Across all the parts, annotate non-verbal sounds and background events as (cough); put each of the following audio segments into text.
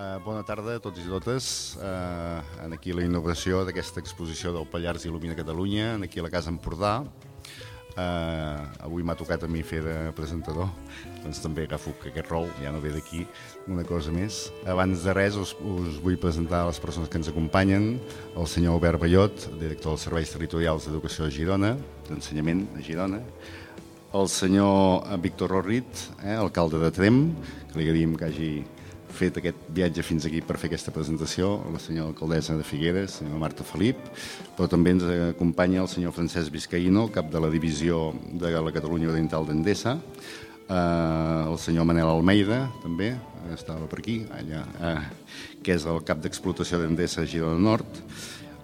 Uh, bona tarda a tots i totes. Uh, en aquí la inauguració d'aquesta exposició del Pallars Il·lumina Catalunya, en aquí a la Casa Empordà. Uh, avui m'ha tocat a mi fer de presentador, doncs també agafo aquest rol, ja no ve d'aquí una cosa més. Abans de res us, us vull presentar les persones que ens acompanyen, el senyor Albert Ballot, director dels Serveis Territorials d'Educació a Girona, d'Ensenyament a Girona, el senyor Víctor Rorrit, eh, alcalde de Trem, que li agraïm que hagi fet aquest viatge fins aquí per fer aquesta presentació, la senyora alcaldessa de Figueres, senyora Marta Felip, però també ens acompanya el senyor Francesc Vizcaíno, cap de la divisió de la Catalunya Oriental d'Endesa, eh, el senyor Manel Almeida, també, estava per aquí, allà, eh, que és el cap d'explotació d'Endesa a Girona Nord,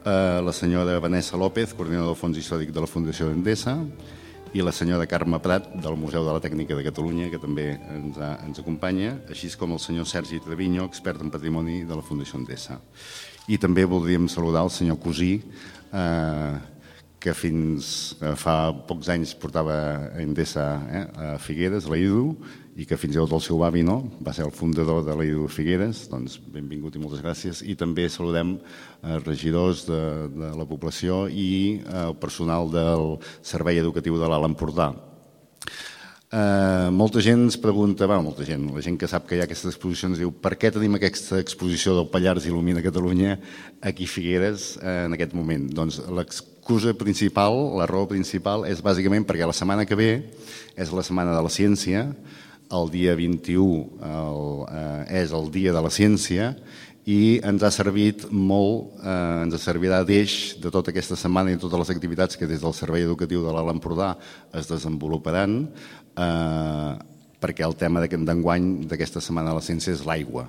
eh, la senyora Vanessa López, coordinador del Fons Històric de la Fundació d'Endesa, i la senyora Carme Prat del Museu de la Tècnica de Catalunya, que també ens, ha, ens acompanya, així com el senyor Sergi Treviño, expert en patrimoni de la Fundació Endesa. I també voldríem saludar el senyor Cosí, eh, que fins eh, fa pocs anys portava a Endesa eh, a Figueres, la IDU, i que fins i tot el seu avi no, va ser el fundador de la IDU Figueres, doncs benvingut i moltes gràcies. I també saludem eh, regidors de, de la població i eh, el personal del Servei Educatiu de l'Alt Empordà. Eh, molta gent ens pregunta, va, molta gent, la gent que sap que hi ha aquestes exposicions diu per què tenim aquesta exposició del Pallars Il·lumina Catalunya aquí Figueres eh, en aquest moment? Doncs l'excusa principal, la raó principal és bàsicament perquè la setmana que ve és la setmana de la ciència, el dia 21 el, eh, és el dia de la ciència i ens ha servit molt, eh, ens servirà d'eix de tota aquesta setmana i totes les activitats que des del Servei Educatiu de l'Alt Empordà es desenvoluparan eh, perquè el tema d'enguany d'aquesta setmana de la ciència és l'aigua.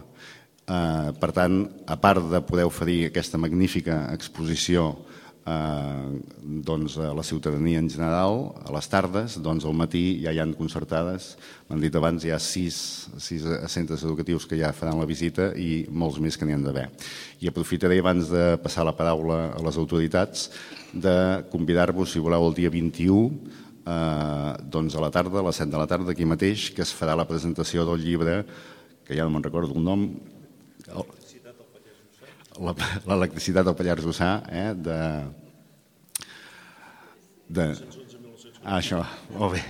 Eh, per tant, a part de poder oferir aquesta magnífica exposició eh, doncs, a la ciutadania en general, a les tardes, doncs al matí ja hi han concertades, m'han dit abans, hi ha sis, sis centres educatius que ja faran la visita i molts més que n'hi han d'haver. I aprofitaré abans de passar la paraula a les autoritats de convidar-vos, si voleu, el dia 21 eh, doncs a la tarda, a les 7 de la tarda, aquí mateix, que es farà la presentació del llibre, que ja no me'n recordo el nom, l'electricitat al Pallars Jussà, eh, de... de... Ah, això, molt bé.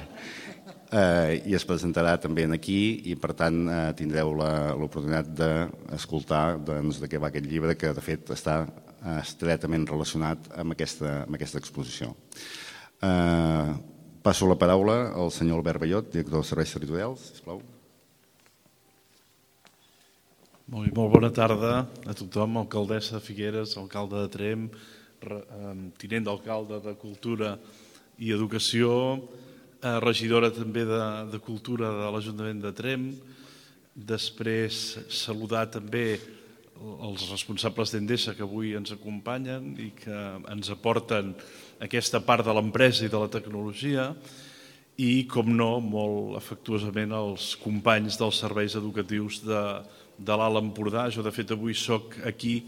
Eh, I es presentarà també aquí i per tant eh, tindreu l'oportunitat d'escoltar doncs, de què va aquest llibre que de fet està estretament relacionat amb aquesta, amb aquesta exposició. Eh, passo la paraula al senyor Albert Ballot, director dels serveis territorials, sisplau. Molt, molt bona tarda a tothom, alcaldessa de Figueres, alcalde de Trem, tinent d'alcalde de Cultura i Educació, eh, regidora també de, de Cultura de l'Ajuntament de Trem, després saludar també els responsables d'Endesa que avui ens acompanyen i que ens aporten aquesta part de l'empresa i de la tecnologia i, com no, molt afectuosament els companys dels serveis educatius de, de l'Alt Empordà. Jo, de fet, avui sóc aquí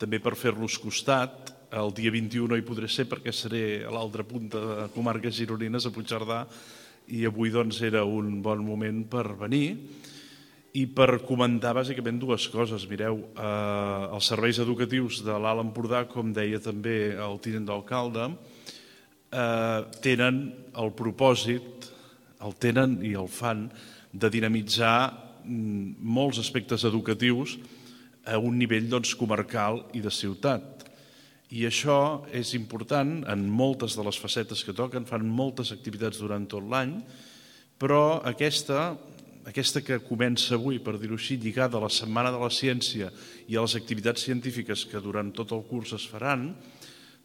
també per fer-los costat. El dia 21 no hi podré ser perquè seré a l'altra punta de comarques gironines, a Puigcerdà, i avui doncs, era un bon moment per venir i per comentar bàsicament dues coses. Mireu, eh, els serveis educatius de l'Alt Empordà, com deia també el tinent d'alcalde, eh, tenen el propòsit, el tenen i el fan, de dinamitzar Mm, molts aspectes educatius a un nivell doncs, comarcal i de ciutat. I això és important en moltes de les facetes que toquen, fan moltes activitats durant tot l'any, però aquesta, aquesta que comença avui, per dir-ho així, lligada a la Setmana de la Ciència i a les activitats científiques que durant tot el curs es faran,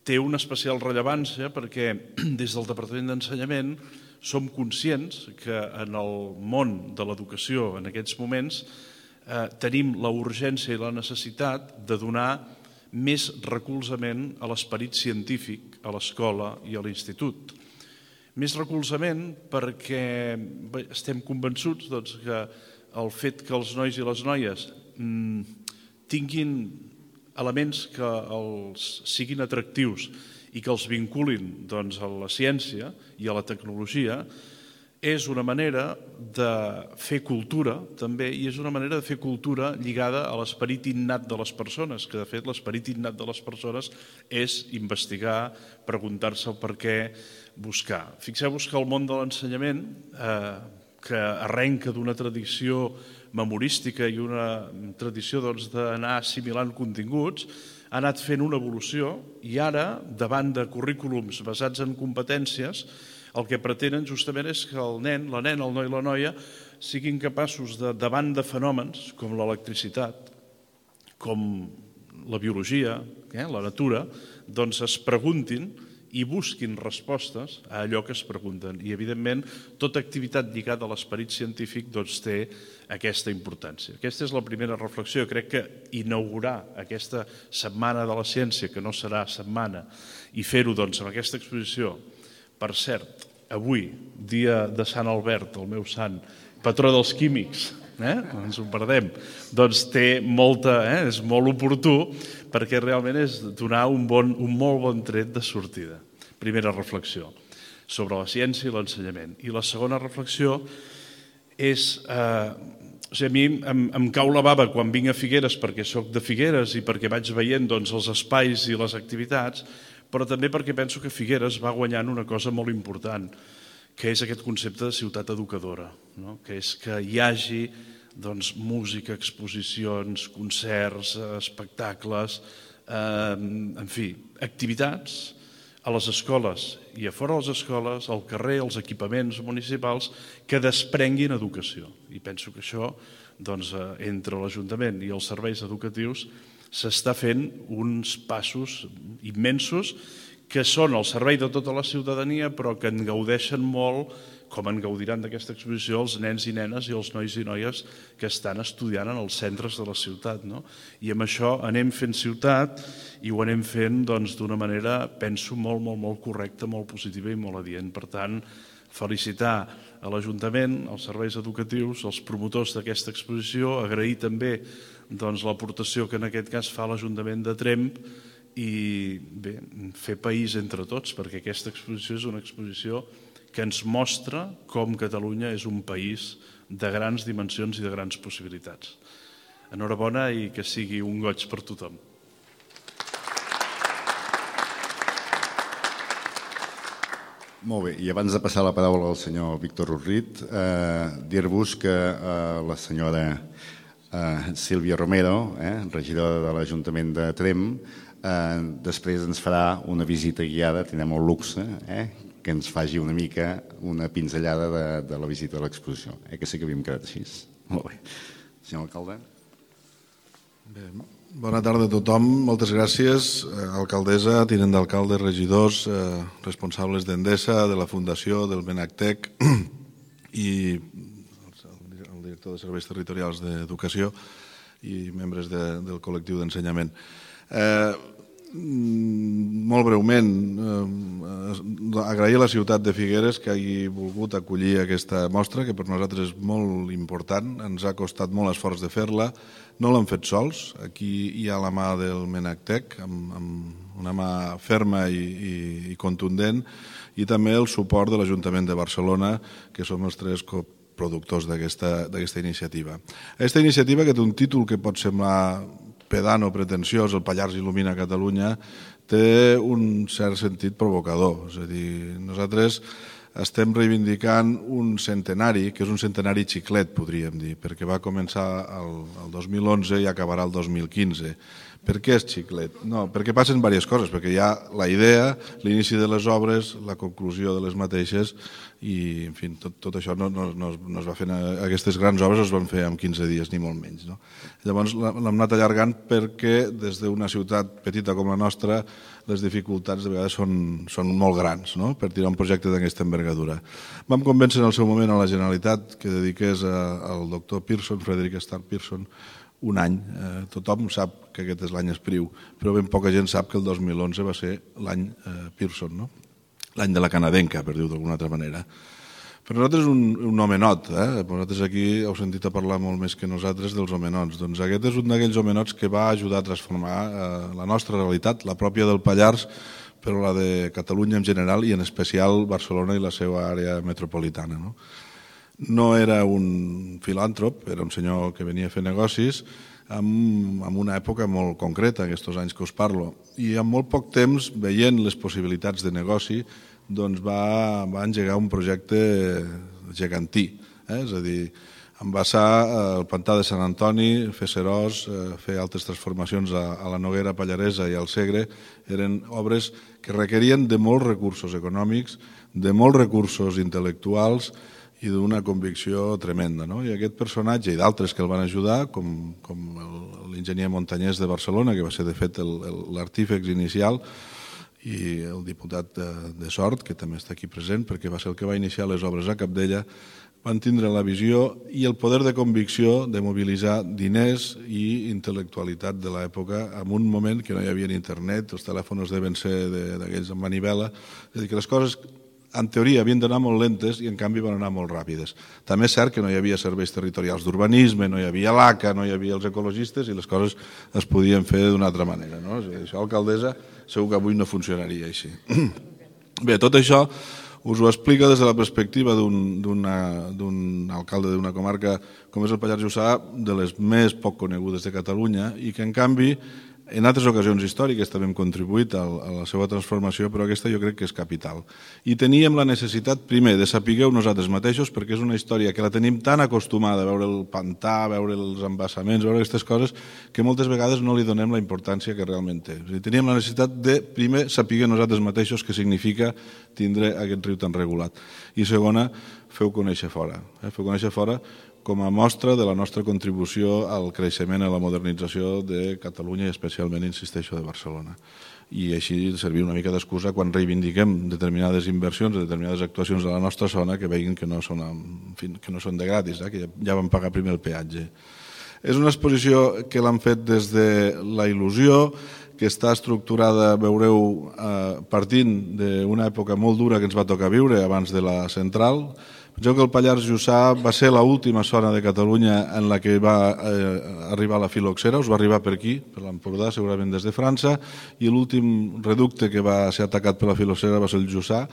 té una especial rellevància perquè (clears throat) des del Departament d'Ensenyament som conscients que en el món de l'educació en aquests moments eh, tenim la urgència i la necessitat de donar més recolzament a l'esperit científic a l'escola i a l'institut. Més recolzament perquè estem convençuts doncs, que el fet que els nois i les noies mm, tinguin elements que els siguin atractius i que els vinculin doncs, a la ciència i a la tecnologia és una manera de fer cultura també i és una manera de fer cultura lligada a l'esperit innat de les persones, que de fet l'esperit innat de les persones és investigar, preguntar-se el per què, buscar. Fixeu-vos que el món de l'ensenyament, eh, que arrenca d'una tradició memorística i una tradició doncs, d'anar doncs, assimilant continguts, ha anat fent una evolució i ara, davant de currículums basats en competències, el que pretenen justament és que el nen, la nena, el noi i la noia siguin capaços de, davant de fenòmens com l'electricitat, com la biologia, eh, la natura, doncs es preguntin i busquin respostes a allò que es pregunten. I, evidentment, tota activitat lligada a l'esperit científic doncs, té aquesta importància. Aquesta és la primera reflexió. Crec que inaugurar aquesta setmana de la ciència, que no serà setmana, i fer-ho doncs, amb aquesta exposició, per cert, avui, dia de Sant Albert, el meu sant, patró dels químics, eh? ens ho perdem, doncs té molta, eh? és molt oportú perquè realment és donar un, bon, un molt bon tret de sortida. Primera reflexió sobre la ciència i l'ensenyament. I la segona reflexió és... Eh, o sigui, a mi em, em cau la bava quan vinc a Figueres perquè sóc de Figueres i perquè vaig veient doncs, els espais i les activitats, però també perquè penso que Figueres va guanyant una cosa molt important, que és aquest concepte de ciutat educadora, no? que és que hi hagi doncs, música, exposicions, concerts, espectacles, eh, en fi, activitats a les escoles i a fora de les escoles, al carrer, als equipaments municipals, que desprenguin educació. I penso que això, doncs, eh, entre l'Ajuntament i els serveis educatius, s'està fent uns passos immensos que són al servei de tota la ciutadania però que en gaudeixen molt com en gaudiran d'aquesta exposició els nens i nenes i els nois i noies que estan estudiant en els centres de la ciutat. No? I amb això anem fent ciutat i ho anem fent doncs, d'una doncs, manera, penso, molt, molt, molt correcta, molt positiva i molt adient. Per tant, felicitar a l'Ajuntament, als serveis educatius, als promotors d'aquesta exposició, agrair també doncs, l'aportació que en aquest cas fa l'Ajuntament de Tremp i bé, fer país entre tots, perquè aquesta exposició és una exposició que ens mostra com Catalunya és un país de grans dimensions i de grans possibilitats. Enhorabona i que sigui un goig per tothom. Molt bé, i abans de passar la paraula al senyor Víctor Urrit, eh, dir-vos que eh, la senyora eh, Sílvia Romero, eh, regidora de l'Ajuntament de Trem, eh, després ens farà una visita guiada, tindrem el luxe, eh, que ens faci una mica una pinzellada de, de la visita a l'exposició, eh, que sí que havíem quedat així. Molt bé. Senyor alcalde. Bé, bona tarda a tothom, moltes gràcies. Eh, alcaldessa, tinent d'alcalde, regidors, eh, responsables d'Endesa, de la Fundació, del Benactec (clears throat) i el director de Serveis Territorials d'Educació i membres de, del col·lectiu d'ensenyament. Eh, molt breument, eh, agrair a la ciutat de Figueres que hagi volgut acollir aquesta mostra, que per nosaltres és molt important, ens ha costat molt esforç de fer-la, no l'hem fet sols, aquí hi ha la mà del Menactec, amb, amb una mà ferma i, i, i contundent, i també el suport de l'Ajuntament de Barcelona, que som els tres productors d'aquesta iniciativa. Aquesta iniciativa, que té un títol que pot semblar pedant o pretensiós, el Pallars il·lumina Catalunya, té un cert sentit provocador. És a dir, nosaltres estem reivindicant un centenari, que és un centenari xiclet, podríem dir, perquè va començar el, el 2011 i acabarà el 2015. Per què és xiclet? No, perquè passen diverses coses, perquè hi ha la idea, l'inici de les obres, la conclusió de les mateixes i, en fi, tot, tot això no, no, no, no es va fer, aquestes grans obres es van fer en 15 dies, ni molt menys. No? Llavors l'hem anat allargant perquè des d'una ciutat petita com la nostra les dificultats de vegades són, són molt grans no? per tirar un projecte d'aquesta envergadura. Vam convèncer en el seu moment a la Generalitat que dediqués a, al doctor Pearson, Frederick Starr Pearson, un any. Eh, tothom sap que aquest és l'any Espriu, però ben poca gent sap que el 2011 va ser l'any eh, Pearson, no? l'any de la canadenca, per dir-ho d'alguna altra manera. Per nosaltres és un, un homenot, eh? vosaltres aquí heu sentit a parlar molt més que nosaltres dels homenots. Doncs aquest és un d'aquells homenots que va ajudar a transformar eh, la nostra realitat, la pròpia del Pallars, però la de Catalunya en general i en especial Barcelona i la seva àrea metropolitana. No, no era un filàntrop, era un senyor que venia a fer negocis en, en una època molt concreta, aquests anys que us parlo. I en molt poc temps, veient les possibilitats de negoci, doncs va, va engegar un projecte gegantí. Eh? És a dir, envasar el pantà de Sant Antoni, fer Serós, eh, fer altres transformacions a, a la Noguera Pallaresa i al Segre, eren obres que requerien de molts recursos econòmics, de molts recursos intel·lectuals i d'una convicció tremenda. No? I aquest personatge i d'altres que el van ajudar, com, com l'enginyer Montanyès de Barcelona, que va ser de fet l'artífex inicial, i el diputat de, de Sort, que també està aquí present, perquè va ser el que va iniciar les obres a Capdella, van tindre la visió i el poder de convicció de mobilitzar diners i intel·lectualitat de l'època en un moment que no hi havia internet, els telèfons deven ser d'aquells amb manivela, és a dir, que les coses en teoria havien d'anar molt lentes i en canvi van anar molt ràpides. També és cert que no hi havia serveis territorials d'urbanisme, no hi havia l'ACA, no hi havia els ecologistes i les coses es podien fer d'una altra manera. No? Això, alcaldessa, segur que avui no funcionaria així. (clears throat) Bé, tot això us ho explica des de la perspectiva d'un alcalde d'una comarca com és el Pallars Jussà, de les més poc conegudes de Catalunya, i que en canvi en altres ocasions històriques també hem contribuït a la seva transformació, però aquesta jo crec que és capital. I teníem la necessitat, primer, de sapigueu nosaltres mateixos, perquè és una història que la tenim tan acostumada a veure el pantà, a veure els embassaments, a veure aquestes coses, que moltes vegades no li donem la importància que realment té. És dir, teníem la necessitat de, primer, sapiguer nosaltres mateixos què significa tindre aquest riu tan regulat. I segona, feu conèixer fora. Eh? Feu conèixer fora com a mostra de la nostra contribució al creixement i a la modernització de Catalunya i especialment, insisteixo, de Barcelona. I així servir una mica d'excusa quan reivindiquem determinades inversions, determinades actuacions de la nostra zona que veguin que no són, en fi, que no són de gratis, eh? que ja, ja van pagar primer el peatge. És una exposició que l'han fet des de la il·lusió, que està estructurada, veureu, eh, partint d'una època molt dura que ens va tocar viure abans de la central, Penseu que el Pallars Jussà va ser l'última zona de Catalunya en la que va eh, arribar la filoxera, us va arribar per aquí, per l'Empordà, segurament des de França, i l'últim reducte que va ser atacat per la filoxera va ser el Jussà,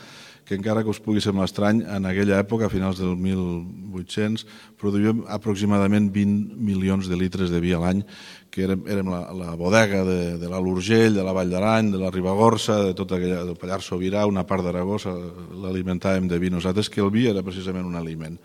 que encara que us pugui semblar estrany, en aquella època, a finals del 1800, produïem aproximadament 20 milions de litres de vi a l'any, que érem, érem la, la bodega de, de la Lurgell, de la Vall d'Arany, de la Ribagorça, de tot aquella, del Pallars Sobirà, una part d'Aragó, l'alimentàvem de vi nosaltres, que el vi era precisament un aliment.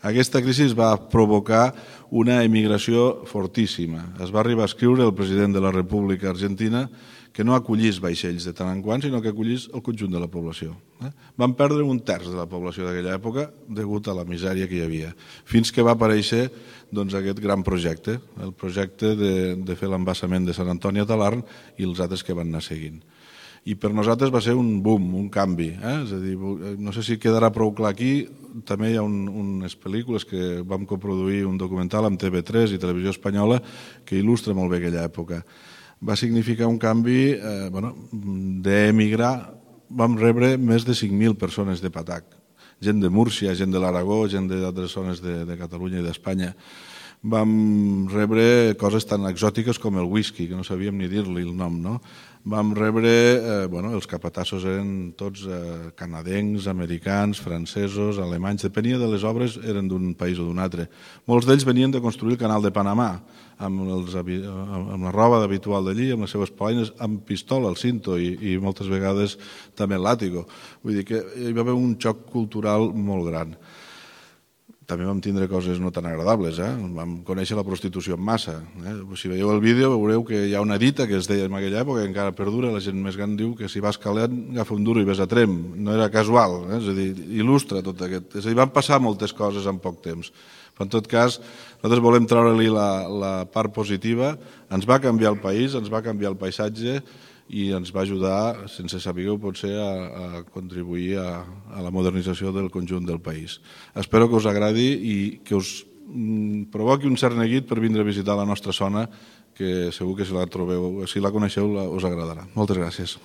Aquesta crisi va provocar una emigració fortíssima. Es va arribar a escriure el president de la República Argentina que no acollís vaixells de tant en quant, sinó que acollís el conjunt de la població. Eh? Van perdre un terç de la població d'aquella època degut a la misèria que hi havia, fins que va aparèixer doncs, aquest gran projecte, el projecte de, de fer l'embassament de Sant Antoni a Talarn i els altres que van anar seguint. I per nosaltres va ser un boom, un canvi. Eh? És a dir, no sé si quedarà prou clar aquí, també hi ha un, unes pel·lícules que vam coproduir un documental amb TV3 i Televisió Espanyola que il·lustra molt bé aquella època va significar un canvi eh, bueno, d'emigrar. Vam rebre més de 5.000 persones de Patac, gent de Múrcia, gent de l'Aragó, gent d'altres zones de, de Catalunya i d'Espanya. Vam rebre coses tan exòtiques com el whisky, que no sabíem ni dir-li el nom, no? vam rebre, eh, bueno, els capatassos eren tots eh, canadencs, americans, francesos, alemanys, depenia de les obres, eren d'un país o d'un altre. Molts d'ells venien de construir el canal de Panamà, amb, els, amb la roba habitual d'allí, amb les seves poines, amb pistola al cinto i, i moltes vegades també l'àtico. Vull dir que hi va haver un xoc cultural molt gran també vam tindre coses no tan agradables. Eh? Vam conèixer la prostitució en massa. Eh? Si veieu el vídeo veureu que hi ha una dita que es deia en aquella època, que encara perdura, la gent més gran diu que si vas calent, agafa un duro i ves a trem. No era casual, eh? és a dir, il·lustra tot aquest... És a dir, van passar moltes coses en poc temps. Però en tot cas, nosaltres volem treure-li la, la part positiva. Ens va canviar el país, ens va canviar el paisatge, i ens va ajudar, sense saber potser, a, a contribuir a, a la modernització del conjunt del país. Espero que us agradi i que us mm, provoqui un cert neguit per vindre a visitar la nostra zona, que segur que si la trobeu, si la coneixeu, la, us agradarà. Moltes gràcies.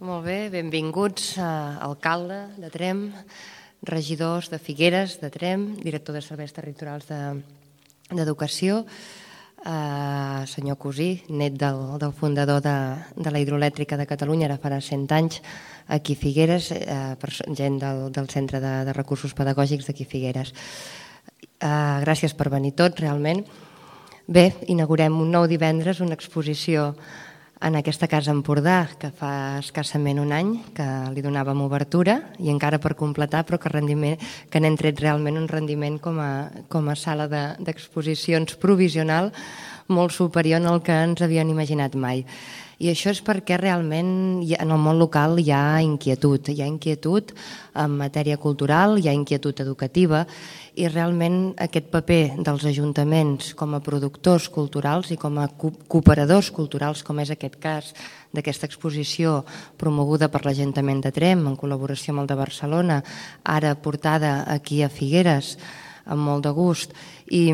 Molt bé, benvinguts, a alcalde de Trem, regidors de Figueres, de Trem, director de serveis territorials de, d'Educació. eh, senyor Cosí, net del, del fundador de, de la hidroelèctrica de Catalunya, ara farà 100 anys, aquí Figueres, eh, per, gent del, del Centre de, de Recursos Pedagògics d'aquí Figueres. Eh, gràcies per venir tots, realment. Bé, inaugurem un nou divendres una exposició en aquesta casa Empordà, que fa escassament un any que li donàvem obertura i encara per completar, però que, rendiment, que n'hem tret realment un rendiment com a, com a sala d'exposicions de, provisional molt superior al que ens havien imaginat mai. I això és perquè realment en el món local hi ha inquietud. Hi ha inquietud en matèria cultural, hi ha inquietud educativa i realment aquest paper dels ajuntaments com a productors culturals i com a cooperadors culturals, com és aquest cas d'aquesta exposició promoguda per l'Ajuntament de Trem en col·laboració amb el de Barcelona, ara portada aquí a Figueres amb molt de gust i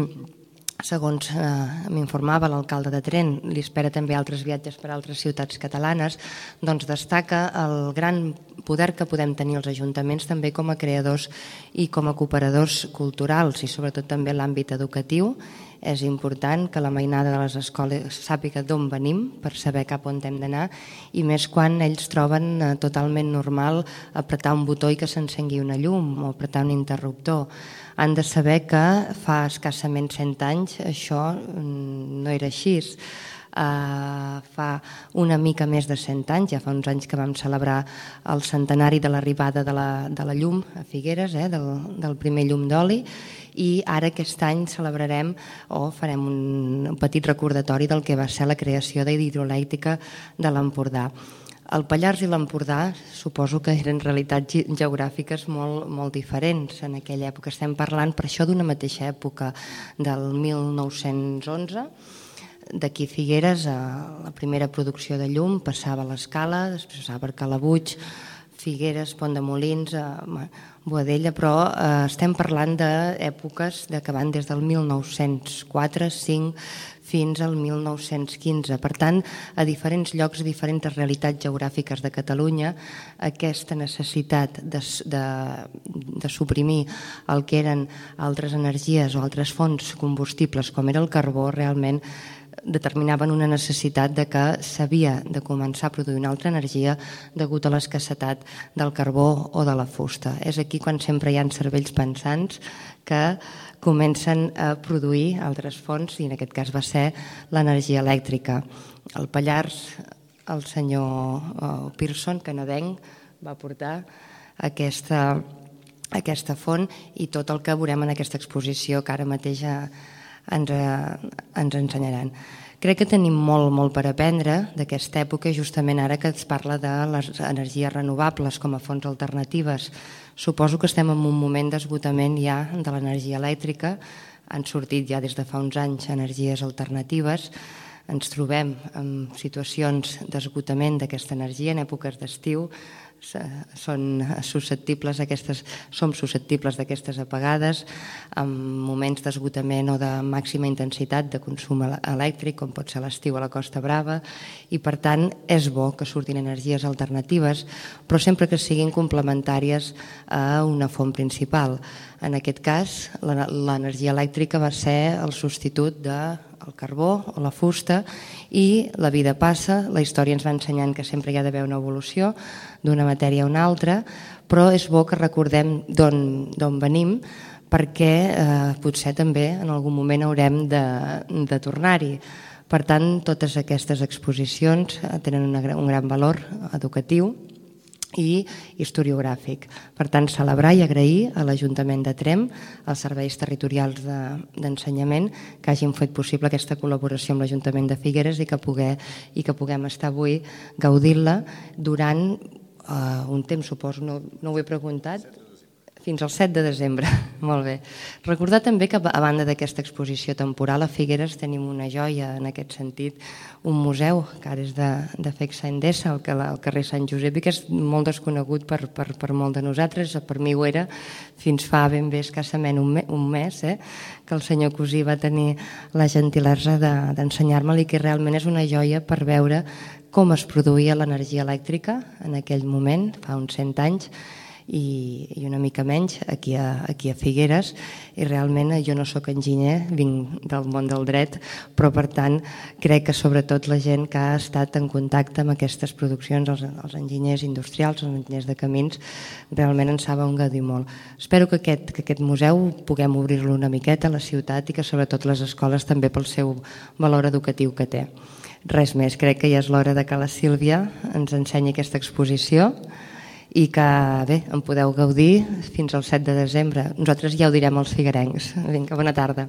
segons eh, m'informava l'alcalde de Tren, li espera també altres viatges per a altres ciutats catalanes, doncs destaca el gran poder que podem tenir els ajuntaments també com a creadors i com a cooperadors culturals i sobretot també l'àmbit educatiu. És important que la mainada de les escoles sàpiga d'on venim per saber cap on hem d'anar i més quan ells troben eh, totalment normal apretar un botó i que s'encengui una llum o apretar un interruptor han de saber que fa escassament 100 anys això mm, no era així. Uh, fa una mica més de 100 anys, ja fa uns anys que vam celebrar el centenari de l'arribada de, la, de la llum a Figueres, eh, del, del primer llum d'oli, i ara aquest any celebrarem o farem un petit recordatori del que va ser la creació de l'hidroelèctrica de l'Empordà. El Pallars i l'Empordà suposo que eren realitats geogràfiques molt, molt diferents en aquella època. Estem parlant per això d'una mateixa època del 1911 d'aquí Figueres a la primera producció de llum passava a l'Escala, després passava per Calabuig, Figueres, Pont de Molins, eh, Boadella, però eh, estem parlant d'èpoques que van des del 1904, 5, fins al 1915. Per tant, a diferents llocs, a diferents realitats geogràfiques de Catalunya, aquesta necessitat de, de, de suprimir el que eren altres energies o altres fonts combustibles, com era el carbó, realment determinaven una necessitat de que s'havia de començar a produir una altra energia degut a l'escassetat del carbó o de la fusta. És aquí quan sempre hi ha cervells pensants que comencen a produir altres fonts i en aquest cas va ser l'energia elèctrica. El Pallars, el senyor uh, Pearson, canadenc, va portar aquesta, aquesta font i tot el que veurem en aquesta exposició que ara mateix ens, ens ensenyaran. Crec que tenim molt, molt per aprendre d'aquesta època, justament ara que es parla de les energies renovables com a fonts alternatives. Suposo que estem en un moment d'esgotament ja de l'energia elèctrica, han sortit ja des de fa uns anys energies alternatives, ens trobem en situacions d'esgotament d'aquesta energia en èpoques d'estiu, són susceptibles aquestes, som susceptibles d'aquestes apagades en moments d'esgotament o de màxima intensitat de consum elèctric, com pot ser l'estiu a la Costa Brava, i per tant és bo que surtin energies alternatives, però sempre que siguin complementàries a una font principal. En aquest cas, l'energia elèctrica va ser el substitut de el carbó o la fusta i la vida passa, la història ens va ensenyant que sempre hi ha d'haver una evolució d'una matèria a una altra, però és bo que recordem d'on venim perquè eh, potser també en algun moment haurem de, de tornar-hi. Per tant, totes aquestes exposicions eh, tenen una, un gran valor educatiu i historiogràfic. Per tant, celebrar i agrair a l'Ajuntament de Trem, als serveis territorials d'ensenyament, de, que hagin fet possible aquesta col·laboració amb l'Ajuntament de Figueres i que, poder, i que puguem estar avui gaudint-la durant uh, un temps, suposo, no, no ho he preguntat, fins al 7 de desembre. (laughs) Molt bé. Recordar també que a banda d'aquesta exposició temporal a Figueres tenim una joia en aquest sentit, un museu que ara és de, de Fexa Endesa, al, al carrer Sant Josep, i que és molt desconegut per, per, per molt de nosaltres, per mi ho era fins fa ben bé escassament un, me, un mes, eh, que el senyor Cosí va tenir la gentilesa d'ensenyar-me-li que realment és una joia per veure com es produïa l'energia elèctrica en aquell moment, fa uns 100 anys, i, i una mica menys aquí a, aquí a Figueres i realment jo no sóc enginyer, vinc del món del dret, però per tant crec que sobretot la gent que ha estat en contacte amb aquestes produccions, els, els enginyers industrials, els enginyers de camins, realment en saben gaudir molt. Espero que aquest, que aquest museu puguem obrir-lo una miqueta a la ciutat i que sobretot les escoles també pel seu valor educatiu que té. Res més, crec que ja és l'hora de que la Sílvia ens ensenyi aquesta exposició i que bé, en podeu gaudir fins al 7 de desembre. Nosaltres ja ho direm als figuerencs. Vinga, bona tarda.